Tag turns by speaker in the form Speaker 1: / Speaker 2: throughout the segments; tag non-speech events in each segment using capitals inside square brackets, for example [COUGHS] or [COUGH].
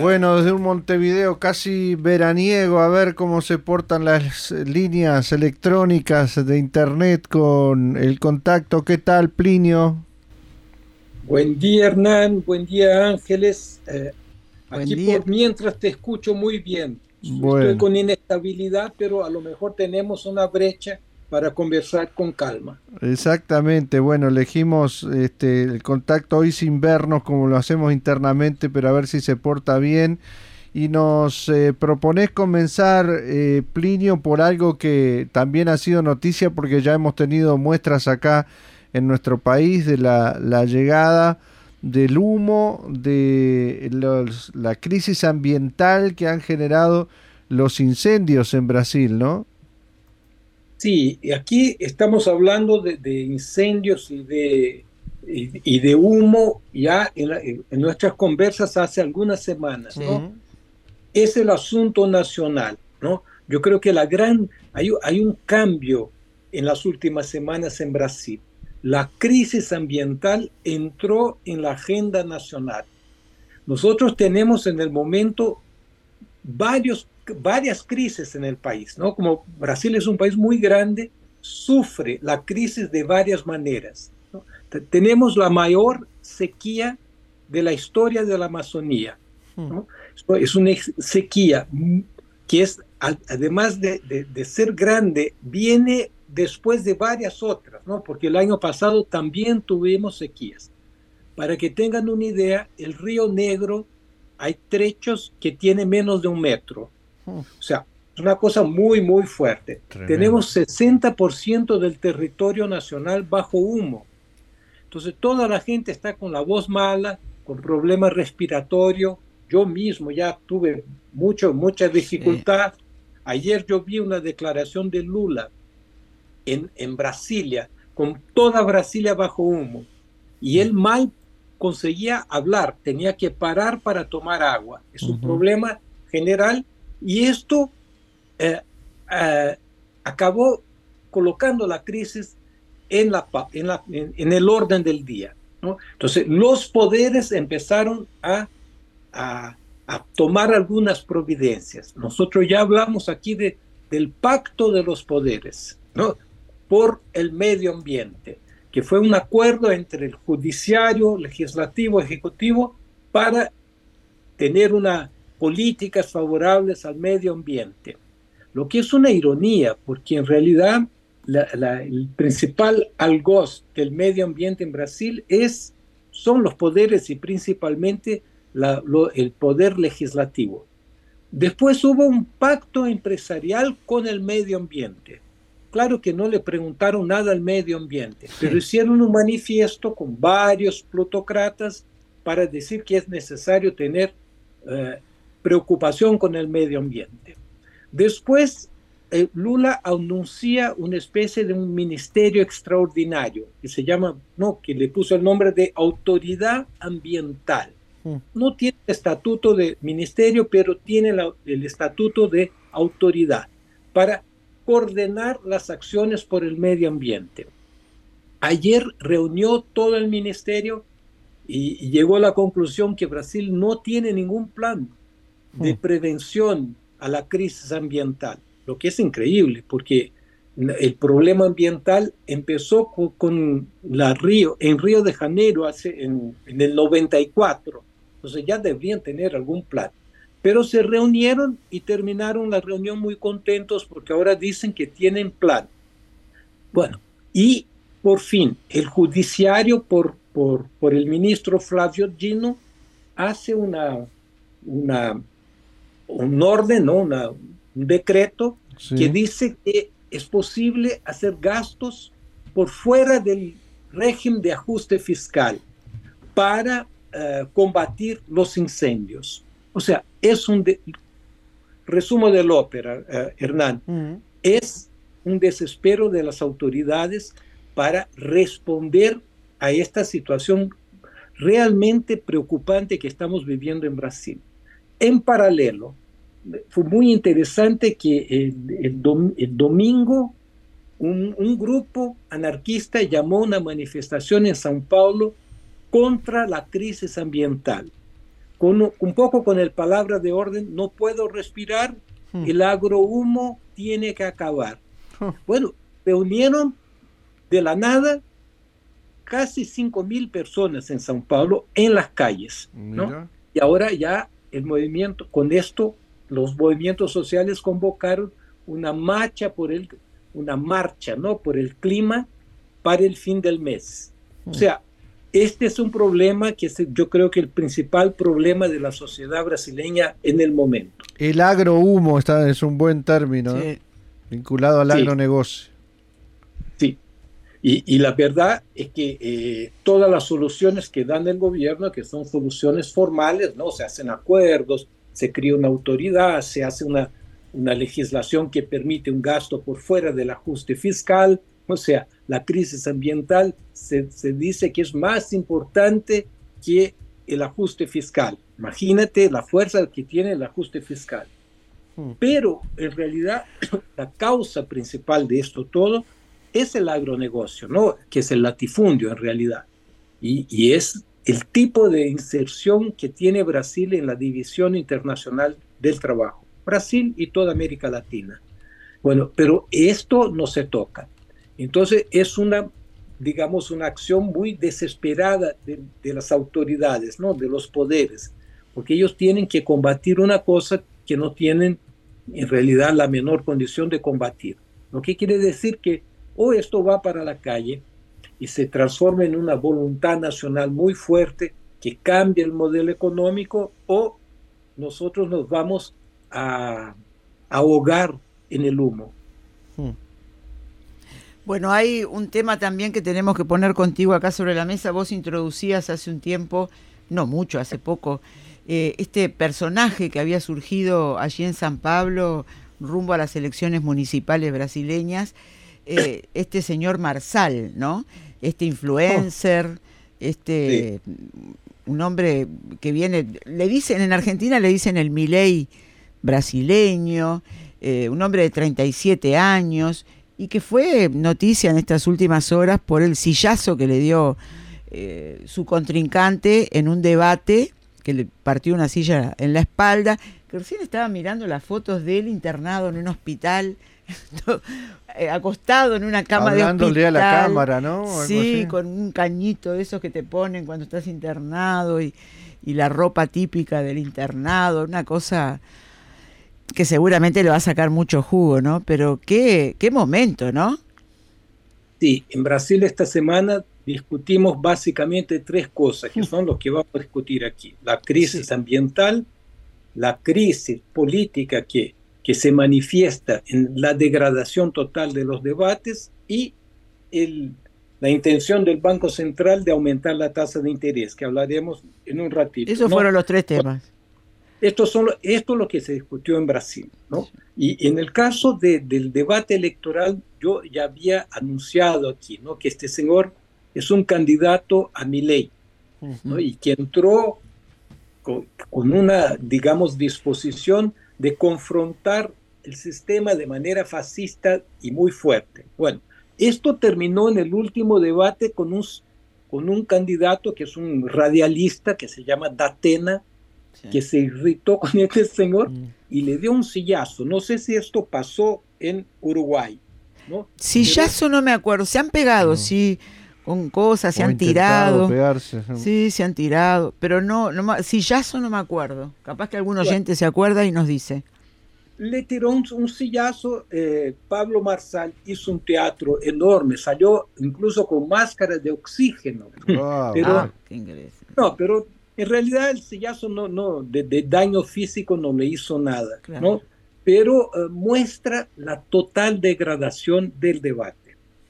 Speaker 1: Bueno, desde un Montevideo casi veraniego, a ver cómo se portan las líneas electrónicas de internet con el contacto. ¿Qué tal, Plinio?
Speaker 2: Buen día, Hernán. Buen día, Ángeles. Eh,
Speaker 1: Buen
Speaker 2: aquí
Speaker 1: día.
Speaker 2: por mientras te escucho muy bien.
Speaker 1: Bueno.
Speaker 2: Estoy con inestabilidad, pero a lo mejor tenemos una brecha para conversar con calma.
Speaker 1: Exactamente, bueno, elegimos este, el contacto hoy sin vernos como lo hacemos internamente, pero a ver si se porta bien. Y nos eh, proponés comenzar, eh, Plinio, por algo que también ha sido noticia porque ya hemos tenido muestras acá en nuestro país de la, la llegada del humo, de los- la crisis ambiental que han generado los incendios en Brasil, ¿no?
Speaker 2: Sí, aquí estamos hablando de, de incendios y de, y, y de humo ya en, la- en nuestras conversas hace algunas semanas, ¿no? Es el asunto nacional, ¿no? Yo creo que la gran, hay, hay un cambio en las últimas semanas en Brasil. La crisis ambiental entró en la agenda nacional. Nosotros tenemos en el momento varios, varias crisis en el país, ¿no? Como Brasil es un país muy grande, sufre la crisis de varias maneras. ¿no? Te- Tenemos la mayor sequía de la historia de la Amazonía. ¿no? Es una sequía que es, además de, de- de ser grande, viene después de varias otras, ¿no? Porque el año pasado también tuvimos sequías. Para que tengan una idea, el río Negro hay trechos que tiene menos de un metro. O sea, es una cosa muy, muy fuerte.
Speaker 1: Tremendo.
Speaker 2: Tenemos 60% del territorio nacional bajo humo. Entonces toda la gente está con la voz mala, con problemas respiratorios. Yo mismo ya tuve mucho, mucha dificultad. Ayer yo vi una declaración de Lula en, en Brasilia, con toda Brasilia bajo humo. Y él mal conseguía hablar, tenía que parar para tomar agua. Es un
Speaker 1: Ujú.
Speaker 2: problema general y esto eh, eh, acabó colocando la crisis en, la, en, la- en- el orden del día. ¿no? Entonces, los poderes empezaron a, a- a tomar algunas providencias. Nosotros ya hablamos aquí de, del pacto de los poderes ¿no? por el medio ambiente, que fue un acuerdo entre el judiciario, legislativo, ejecutivo, para tener una políticas favorables al medio ambiente. Lo que es una ironía, porque en realidad la- la- el principal algoz del medio ambiente en Brasil es, son los poderes y principalmente la- lo- el poder legislativo. Después hubo un pacto empresarial con el medio ambiente. Claro que no le preguntaron nada al medio ambiente, pero hicieron un manifiesto con varios plutócratas para decir que es necesario tener eh, preocupación con el medio ambiente. Después, eh, Lula anuncia una especie de un ministerio extraordinario que se llama, no, que le puso el nombre de Autoridad Ambiental.
Speaker 1: Mm.
Speaker 2: No tiene estatuto de ministerio, pero tiene la- el estatuto de autoridad para coordinar las acciones por el medio ambiente. Ayer reunió todo el ministerio y, y llegó a la conclusión que Brasil no tiene ningún plan de
Speaker 1: Mm.
Speaker 2: prevención a la crisis ambiental, lo que es increíble porque el problema ambiental empezó co- con, la Río, en Río de Janeiro hace, en, en el 94, entonces ya deberían tener algún plan. Pero se reunieron y terminaron la reunión muy contentos porque ahora dicen que tienen plan. Bueno, y por fin el judiciario por, por, por el ministro Flavio Gino hace una, una, un orden, ¿no? Una- un decreto
Speaker 1: Sí.
Speaker 2: que dice que es posible hacer gastos por fuera del régimen de ajuste fiscal para eh, combatir los incendios. O sea, es un de- resumo de la ópera, eh, Hernán,
Speaker 1: Mm.
Speaker 2: es un desespero de las autoridades para responder a esta situación realmente preocupante que estamos viviendo en Brasil. En paralelo, fue muy interesante que el, domingo un, grupo anarquista llamó una manifestación en São Paulo contra la crisis ambiental. Con, un poco con el palabra de orden, no puedo respirar, hmm. el agrohumo tiene que acabar. Hmm. Bueno, reunieron de la nada casi 5 mil personas en São Paulo en las calles. ¿no? Y ahora ya el movimiento, con esto, los movimientos sociales convocaron una marcha por el, una marcha, ¿no? Por el clima para el fin del mes. O sea, este es un problema que yo creo que el principal problema de la sociedad brasileña en el momento.
Speaker 1: El agrohumo está, es un buen término, vinculado al agronegocio.
Speaker 2: Sí, y, la verdad es que eh, todas las soluciones que dan el gobierno, que son soluciones formales, ¿no? Se hacen acuerdos, se crea una autoridad, se hace una, una legislación que permite un gasto por fuera del ajuste fiscal, o sea, la crisis ambiental se, se dice que es más importante que el ajuste fiscal. Imagínate la fuerza que tiene el ajuste fiscal. Hmm. Pero en realidad [COUGHS] la causa principal de esto todo es el agronegocio, ¿no? que es el latifundio en realidad. Y, y es el tipo de inserción que tiene Brasil en la División Internacional del Trabajo. Brasil y toda América Latina. Bueno, pero esto no se toca. Entonces es una, digamos, una acción muy desesperada de, las autoridades, ¿no? De los poderes, porque ellos tienen que combatir una cosa que no tienen en realidad la menor condición de combatir. Lo que quiere decir que o esto va para la calle y se transforma en una voluntad nacional muy fuerte que cambie el modelo económico o nosotros nos vamos a, ahogar en el humo. Hmm.
Speaker 3: Bueno, hay un tema también que tenemos que poner contigo acá sobre la mesa. Vos introducías hace un tiempo, no mucho, hace poco, eh, este personaje que había surgido allí en San Pablo rumbo a las elecciones municipales brasileñas, eh, este señor Marsal, ¿no? Este influencer, este un hombre que viene, le dicen en Argentina le dicen el Milei brasileño, eh, un hombre de 37 años, y que fue noticia en estas últimas horas por el sillazo que le dio eh, su contrincante en un debate, que le partió una silla en la espalda, que recién estaba mirando las fotos de él internado en un hospital, acostado en una cama de hospital.
Speaker 1: a la cámara, ¿no?
Speaker 3: Sí, con un cañito de esos que te ponen cuando estás internado y, y la ropa típica del internado, una cosa que seguramente le va a sacar mucho jugo, ¿no? Pero qué, qué momento, ¿no?
Speaker 2: Sí, en Brasil esta semana discutimos básicamente tres cosas, que son los que vamos a discutir aquí. La crisis ambiental, la crisis política que, que se manifiesta en la degradación total de los debates y el, la intención del Banco Central de aumentar la tasa de interés, que hablaremos en un ratito.
Speaker 3: Esos fueron los tres temas.
Speaker 2: Esto, son, esto es lo que se discutió en Brasil. ¿no? Y en el caso del debate electoral, yo ya había anunciado aquí ¿no? que este señor es un candidato a mi ley ¿no? y que entró con, con, una, digamos, disposición de confrontar el sistema de manera fascista y muy fuerte. Bueno, esto terminó en el último debate con un, con un candidato que es un radialista que se llama Datena, que se irritó con [LAUGHS] este señor mm. y le dio un sillazo. No sé si esto pasó en Uruguay. ¿no?
Speaker 3: Sillazo no me acuerdo, se han pegado, sí, con cosas, se han tirado. Sí, se han tirado, pero no, no, sillazo no me acuerdo. Capaz que algún oyente se acuerda y nos dice.
Speaker 2: Le tiró un, sillazo, eh, Pablo Marsal hizo un teatro enorme, salió incluso con máscaras de oxígeno. [LAUGHS] Pero, ah, no, pero en realidad el sillazo no, no, de, daño físico no le hizo nada, ¿no? Pero eh, muestra la total degradación del debate.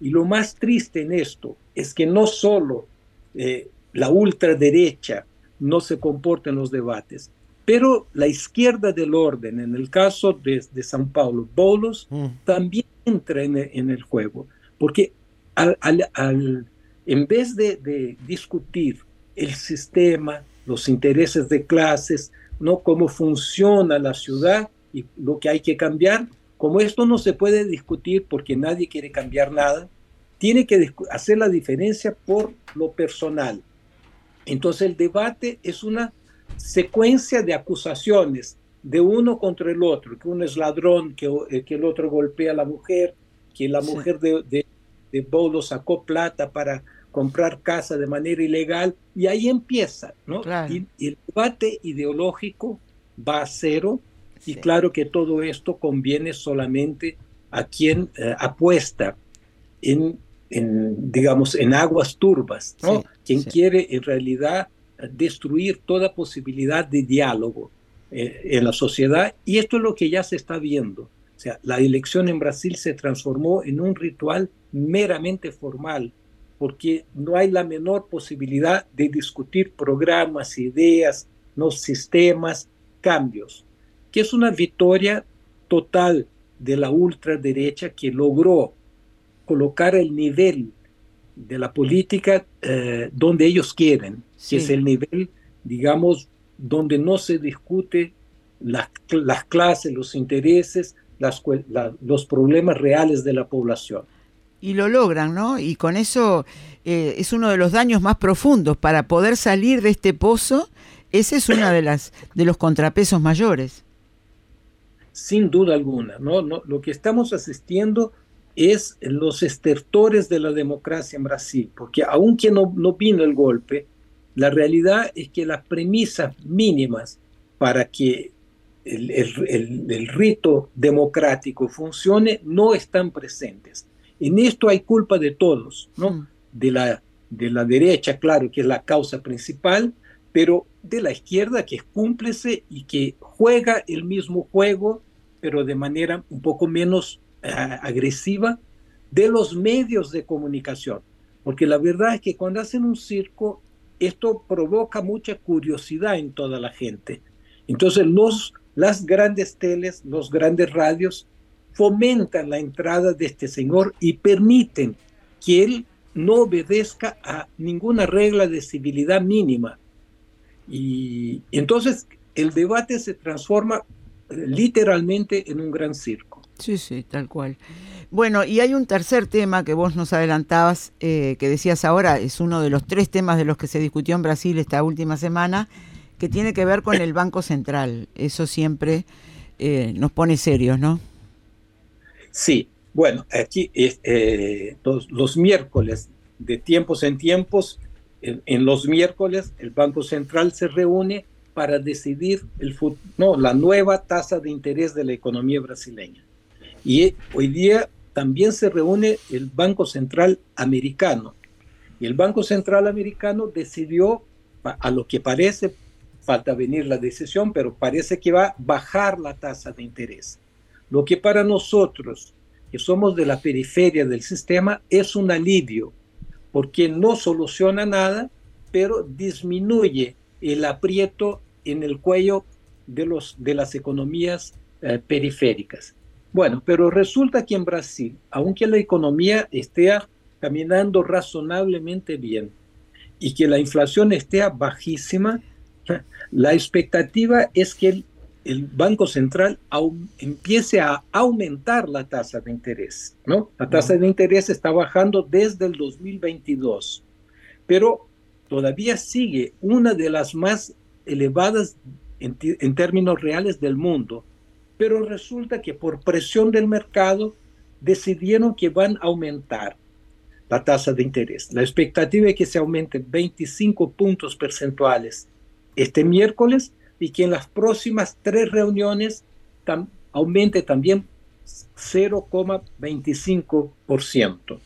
Speaker 2: Y lo más triste en esto es que no solo eh, la ultraderecha no se comporta en los debates, pero la izquierda del orden, en el caso de, de San Paulo, Bolos, mm. también entra en, en el juego, porque en vez de, discutir el sistema, los intereses de clases, ¿no? cómo funciona la ciudad y lo que hay que cambiar, como esto no se puede discutir porque nadie quiere cambiar nada, tiene que hacer la diferencia por lo personal. Entonces el debate es una secuencia de acusaciones de uno contra el otro, que uno es ladrón, que, eh, que el otro golpea a la mujer, que la mujer de, de, de Bolo sacó plata para comprar casa de manera ilegal, y ahí empieza, ¿no? Y, el debate ideológico va a cero, y claro que todo esto conviene solamente a quien eh, apuesta en, en, digamos, en aguas turbas, ¿no? Quien quiere en realidad destruir toda posibilidad de diálogo eh, en la sociedad, y esto es lo que ya se está viendo. O sea, la elección en Brasil se transformó en un ritual meramente formal, porque no hay la menor posibilidad de discutir programas, ideas, no sistemas, cambios, que es una victoria total de la ultraderecha que logró colocar el nivel de la política eh, donde ellos quieren, que es el nivel, digamos, donde no se discute las, las clases, los intereses, las, los problemas reales de la población.
Speaker 3: Y lo logran, ¿no? Y con eso eh, es uno de los daños más profundos. Para poder salir de este pozo, ese es uno de, las, de los contrapesos mayores.
Speaker 2: Sin duda alguna, ¿no? no lo que estamos asistiendo es los estertores de la democracia en Brasil, porque aunque no, no vino el golpe, la realidad es que las premisas mínimas para que el, rito democrático funcione no están presentes. En esto hay culpa de todos, ¿no? Hmm. De, la, de la derecha, claro, que es la causa principal, pero de la izquierda que es cúmplice y que juega el mismo juego, pero de manera un poco menos eh, agresiva, de los medios de comunicación. Porque la verdad es que cuando hacen un circo, esto provoca mucha curiosidad en toda la gente. Entonces los las grandes teles, los grandes radios fomentan la entrada de este señor y permiten que él no obedezca a ninguna regla de civilidad mínima. Y entonces el debate se transforma eh, literalmente en un gran circo.
Speaker 3: Sí, sí, tal cual. Bueno, y hay un tercer tema que vos nos adelantabas, eh, que decías ahora, es uno de los tres temas de los que se discutió en Brasil esta última semana, que tiene que ver con el Banco Central. Eso siempre eh, nos pone serios, ¿no?
Speaker 2: Sí, bueno, aquí eh, los, miércoles, de tiempos en tiempos, en, los miércoles el Banco Central se reúne para decidir el, no, la nueva tasa de interés de la economía brasileña. Y hoy día también se reúne el Banco Central americano. Y el Banco Central americano decidió, a lo que parece, falta venir la decisión, pero parece que va a bajar la tasa de interés. Lo que para nosotros, que somos de la periferia del sistema, es un alivio, porque no soluciona nada, pero disminuye el aprieto en el cuello de, los, de las economías eh, periféricas. Bueno, pero resulta que en Brasil, aunque la economía esté caminando razonablemente bien y que la inflación esté bajísima, [LAUGHS] la expectativa es que el, Banco Central empiece a aumentar la tasa de interés, ¿no? La tasa de interés está bajando desde el 2022, pero todavía sigue una de las más elevadas en, en términos reales del mundo, pero resulta que por presión del mercado decidieron que van a aumentar la tasa de interés. La expectativa es que se aumente 25 puntos percentuales este miércoles y que en las próximas tres reuniones aumente también 0,25%,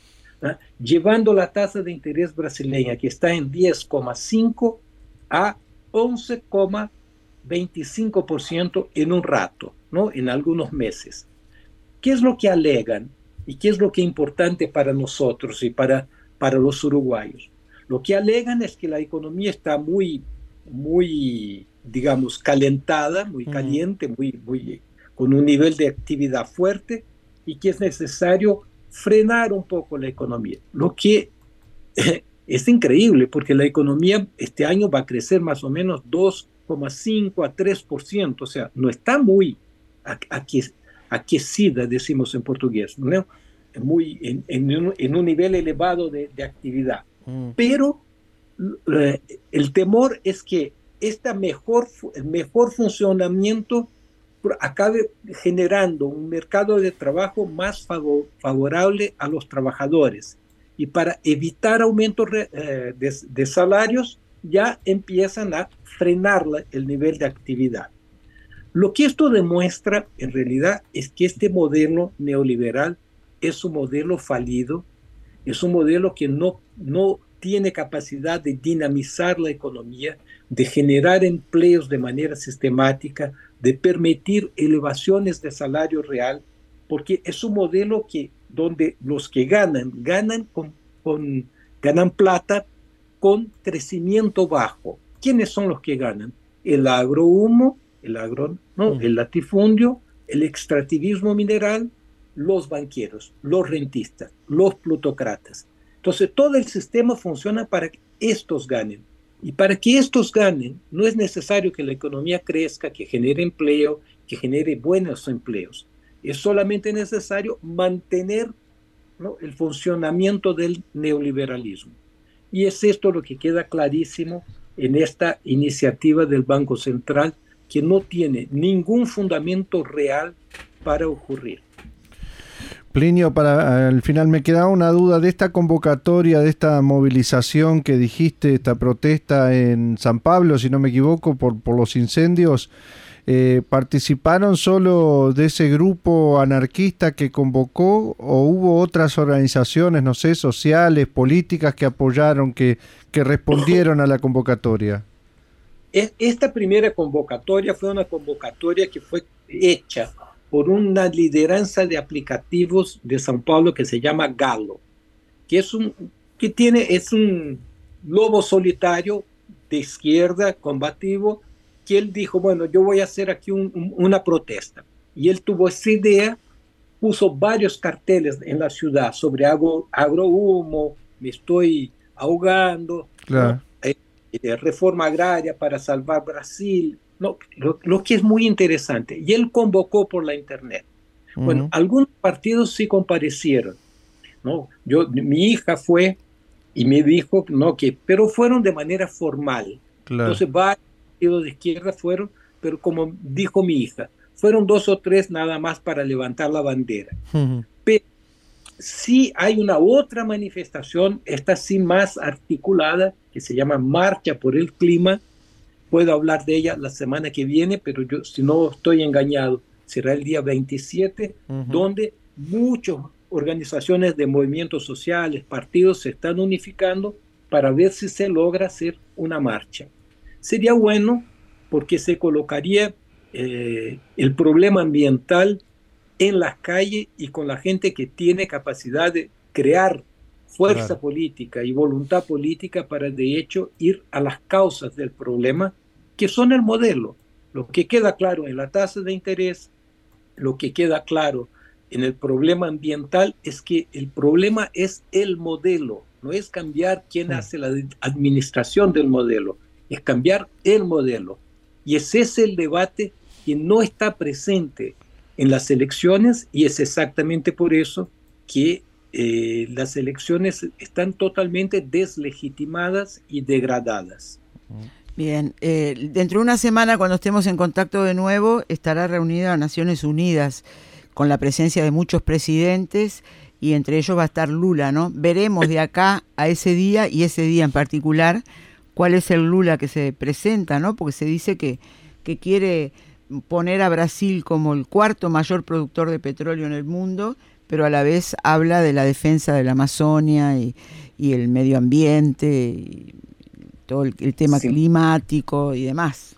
Speaker 2: ¿ah? llevando la tasa de interés brasileña que está en 10,5 a 11,25% en un rato, ¿no? en algunos meses. ¿Qué es lo que alegan y qué es lo que es importante para nosotros y para, para los uruguayos? Lo que alegan es que la economía está muy muy, digamos, calentada, muy caliente, muy, muy, con un nivel de actividad fuerte y que es necesario frenar un poco la economía, lo que [LAUGHS] es increíble porque la economía este año va a crecer más o menos 2,5 a 3%, o sea, no está muy aquecida, decimos en portugués, ¿no? muy en, en, un, nivel elevado de, actividad. Mm. Pero eh, el temor es que este mejor, mejor funcionamiento acabe generando un mercado de trabajo más favorable a los trabajadores. Y para evitar aumentos eh, de, salarios, ya empiezan a frenar el nivel de actividad. Lo que esto demuestra en realidad es que este modelo neoliberal es un modelo falido, es un modelo que no, no tiene capacidad de dinamizar la economía, de generar empleos de manera sistemática, de permitir elevaciones de salario real, porque es un modelo que donde los que ganan ganan con, con ganan plata con crecimiento bajo. ¿Quiénes son los que ganan? El agrohumo, el agro, no, mm. el latifundio, el extractivismo mineral los banqueros, los rentistas, los plutocratas. Entonces, todo el sistema funciona para que estos ganen. Y para que estos ganen, no es necesario que la economía crezca, que genere empleo, que genere buenos empleos. Es solamente necesario mantener el funcionamiento del neoliberalismo. Y es esto lo que queda clarísimo en esta iniciativa del Banco Central, que no tiene ningún fundamento real para ocurrir.
Speaker 1: Plinio, para al final me queda una duda de esta convocatoria, de esta movilización que dijiste, esta protesta en San Pablo, si no me equivoco, por, por los incendios. Eh, ¿Participaron solo de ese grupo anarquista que convocó o hubo otras organizaciones, no sé, sociales, políticas que apoyaron, que, que respondieron a la convocatoria?
Speaker 2: Esta primera convocatoria fue una convocatoria que fue hecha por una lideranza de aplicativos de São Paulo que se llama Galo, que es un, que tiene, es un lobo solitario de izquierda, combativo, que él dijo, bueno, yo voy a hacer aquí una protesta. Y él tuvo esa idea, puso varios carteles en la ciudad sobre agro, agrohumo, me estoy ahogando, eh, eh, reforma agraria para salvar Brasil, lo, que es muy interesante. Y él convocó por la internet. Bueno, algunos partidos sí comparecieron. ¿no? Yo, mi hija fue y me dijo no que, pero fueron de manera formal. Entonces varios partidos de izquierda fueron, pero como dijo mi hija, fueron dos o tres nada más para levantar la bandera. Pero sí hay una otra manifestación, esta sí más articulada, que se llama Marcha por el Clima, puedo hablar de ella la semana que viene, pero yo, si no estoy engañado, será el día 27, donde muchas organizaciones de movimientos sociales, partidos se están unificando para ver si se logra hacer una marcha. Sería bueno porque se colocaría eh, el problema ambiental en las calles y con la gente que tiene capacidad de crear fuerza política y voluntad política para de hecho ir a las causas del problema que son el modelo. Lo que queda claro en la tasa de interés, lo que queda claro en el problema ambiental es que el problema es el modelo, no es cambiar quién hace la administración del modelo, es cambiar el modelo. Y ese es el debate que no está presente en las elecciones y es exactamente por eso que eh, las elecciones están totalmente deslegitimadas y degradadas.
Speaker 3: Bien, eh, dentro de una semana, cuando estemos en contacto de nuevo, estará reunida Naciones Unidas con la presencia de muchos presidentes y entre ellos va a estar Lula, ¿no? Veremos de acá a ese día y ese día en particular cuál es el Lula que se presenta, ¿no? Porque se dice que, que quiere poner a Brasil como el cuarto mayor productor de petróleo en el mundo, pero a la vez habla de la defensa de la Amazonia y, y el medio ambiente. Y, todo el, tema climático y demás.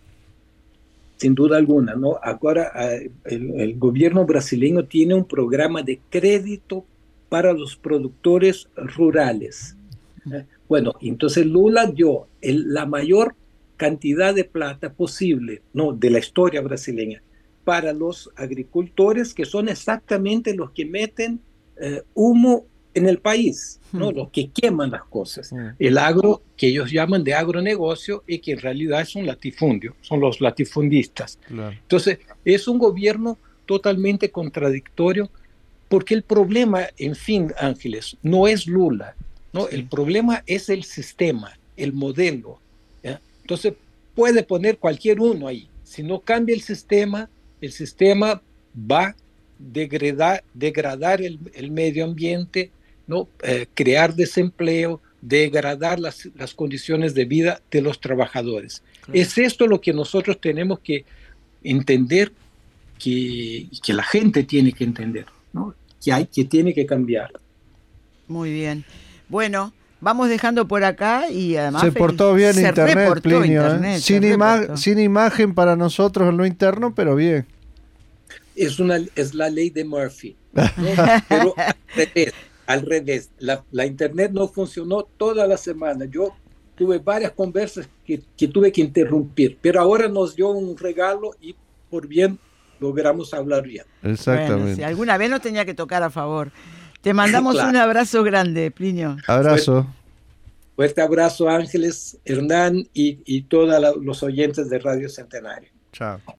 Speaker 2: Sin duda alguna, ¿no? Ahora eh, el, gobierno brasileño tiene un programa de crédito para los productores rurales. Bueno, entonces Lula dio la mayor cantidad de plata posible, ¿no? De la historia brasileña para los agricultores que son exactamente los que meten eh, humo en el país, ¿no? Los que queman las cosas. El agro, que ellos llaman de agronegocio y que en realidad es un latifundio, son los latifundistas. Entonces, es un gobierno totalmente contradictorio porque el problema, en fin, Ángeles, no es Lula, ¿no? El problema es el sistema, el modelo. Entonces, puede poner cualquier uno ahí. Si no cambia el sistema, el sistema va a degradar, degradar el, el medio ambiente, ¿no? Eh, crear desempleo, degradar las, las, condiciones de vida de los trabajadores. Es esto lo que nosotros tenemos que entender, que, que la gente tiene que entender, ¿no? que, hay, que tiene que cambiar.
Speaker 3: Muy bien. Bueno, vamos dejando por acá y además...
Speaker 1: Se portó bien internet, Plinio, ¿eh? sin, sin imagen para nosotros en lo interno, pero bien.
Speaker 2: Es, una, es la ley de Murphy. [LAUGHS] pero al revés, la, internet no funcionó toda la semana. Yo tuve varias conversas que, tuve que interrumpir, pero ahora nos dio un regalo y por bien logramos hablar bien.
Speaker 1: Exactamente.
Speaker 3: si alguna vez no tenía que tocar a favor. Te mandamos un abrazo grande, Plinio.
Speaker 1: Abrazo.
Speaker 2: Fuerte, abrazo, Ángeles, Hernán y, y todos los oyentes de Radio Centenario.
Speaker 1: Chao.